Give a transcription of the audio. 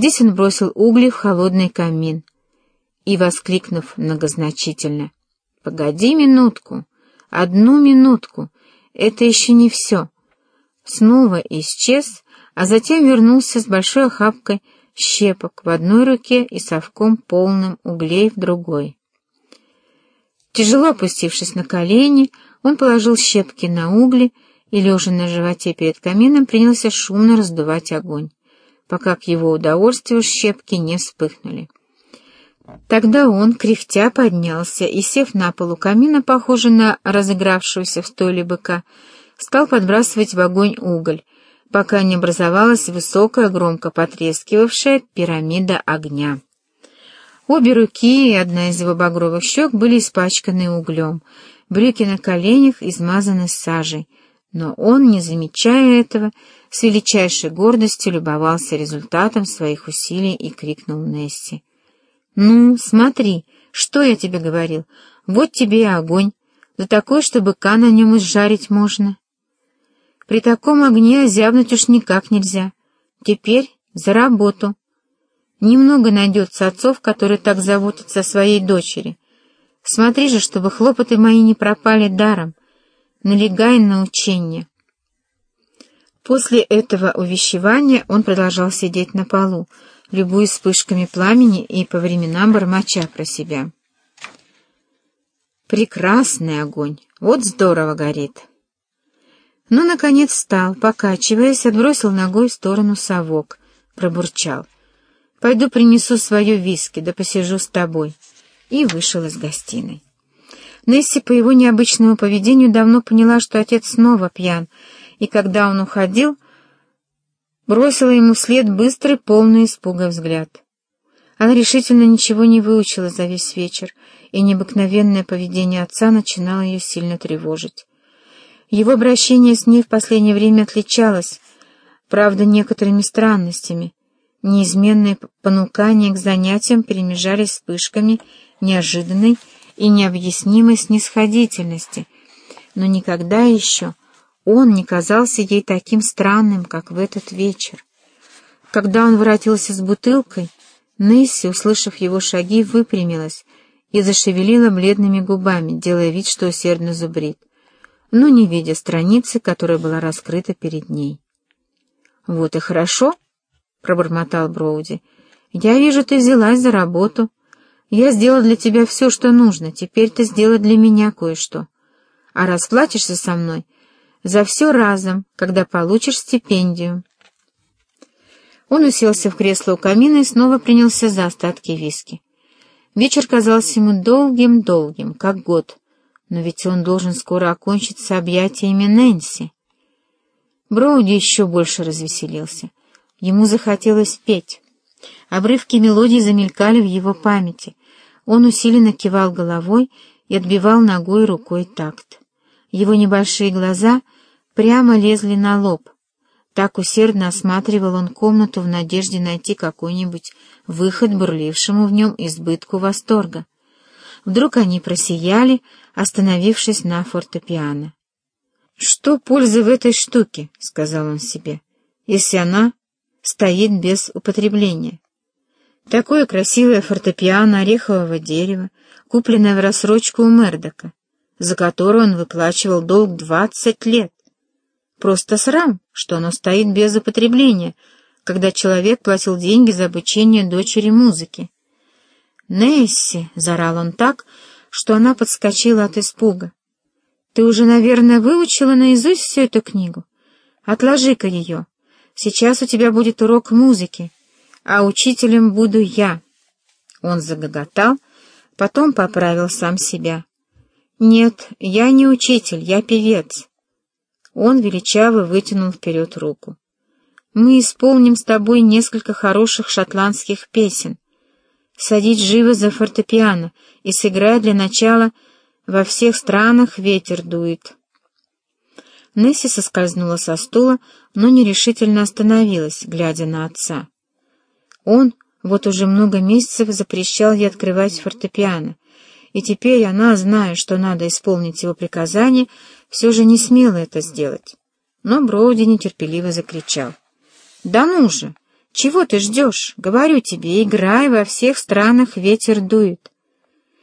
Здесь он бросил угли в холодный камин и, воскликнув многозначительно, «Погоди минутку, одну минутку, это еще не все», снова исчез, а затем вернулся с большой охапкой щепок в одной руке и совком полным углей в другой. Тяжело опустившись на колени, он положил щепки на угли и, лежа на животе перед камином, принялся шумно раздувать огонь, пока к его удовольствию щепки не вспыхнули. Тогда он, кряхтя, поднялся и, сев на полу камина, похожий на разыгравшегося в стойле быка, стал подбрасывать в огонь уголь, пока не образовалась высокая, громко потрескивавшая пирамида огня. Обе руки и одна из его багровых щек были испачканы углем, брюки на коленях измазаны сажей, но он, не замечая этого, с величайшей гордостью любовался результатом своих усилий и крикнул Несси. «Ну, смотри, что я тебе говорил? Вот тебе и огонь, да такой, чтобы быка на нем изжарить можно». При таком огне озябнуть уж никак нельзя. Теперь за работу. Немного найдется отцов, которые так заботятся о своей дочери. Смотри же, чтобы хлопоты мои не пропали даром. Налегай на учение. После этого увещевания он продолжал сидеть на полу, любуясь вспышками пламени и по временам бормоча про себя. Прекрасный огонь, вот здорово горит. Но, наконец, встал, покачиваясь, отбросил ногой в сторону совок, пробурчал. «Пойду принесу свое виски, да посижу с тобой». И вышел из гостиной. Несси по его необычному поведению давно поняла, что отец снова пьян, и когда он уходил, бросила ему вслед быстрый, полный испуга взгляд. Она решительно ничего не выучила за весь вечер, и необыкновенное поведение отца начинало ее сильно тревожить. Его обращение с ней в последнее время отличалось, правда, некоторыми странностями. Неизменные понукания к занятиям перемежались вспышками неожиданной и необъяснимой снисходительности, но никогда еще он не казался ей таким странным, как в этот вечер. Когда он воротился с бутылкой, Несси, услышав его шаги, выпрямилась и зашевелила бледными губами, делая вид, что усердно зубрит но не видя страницы, которая была раскрыта перед ней. «Вот и хорошо», — пробормотал Броуди. «Я вижу, ты взялась за работу. Я сделал для тебя все, что нужно, теперь ты сделай для меня кое-что. А расплатишься со мной за все разом, когда получишь стипендию». Он уселся в кресло у камина и снова принялся за остатки виски. Вечер казался ему долгим-долгим, как год, но ведь он должен скоро окончиться объятиями Нэнси. Броуди еще больше развеселился. Ему захотелось петь. Обрывки мелодий замелькали в его памяти. Он усиленно кивал головой и отбивал ногой рукой такт. Его небольшие глаза прямо лезли на лоб. Так усердно осматривал он комнату в надежде найти какой-нибудь выход бурлившему в нем избытку восторга. Вдруг они просияли, остановившись на фортепиано. «Что пользы в этой штуке?» — сказал он себе, — «если она стоит без употребления. Такое красивое фортепиано орехового дерева, купленное в рассрочку у Мердока, за которое он выплачивал долг двадцать лет. Просто срам, что оно стоит без употребления, когда человек платил деньги за обучение дочери музыки. «Несси!» — зарал он так, что она подскочила от испуга. «Ты уже, наверное, выучила наизусть всю эту книгу? Отложи-ка ее. Сейчас у тебя будет урок музыки, а учителем буду я». Он загоготал, потом поправил сам себя. «Нет, я не учитель, я певец». Он величаво вытянул вперед руку. «Мы исполним с тобой несколько хороших шотландских песен. Садись живо за фортепиано и сыграй для начала «Во всех странах ветер дует». Несси соскользнула со стула, но нерешительно остановилась, глядя на отца. Он вот уже много месяцев запрещал ей открывать фортепиано, и теперь она, зная, что надо исполнить его приказание, все же не смела это сделать. Но Броуди нетерпеливо закричал. «Да ну же! Чего ты ждешь? Говорю тебе, играй, во всех странах ветер дует.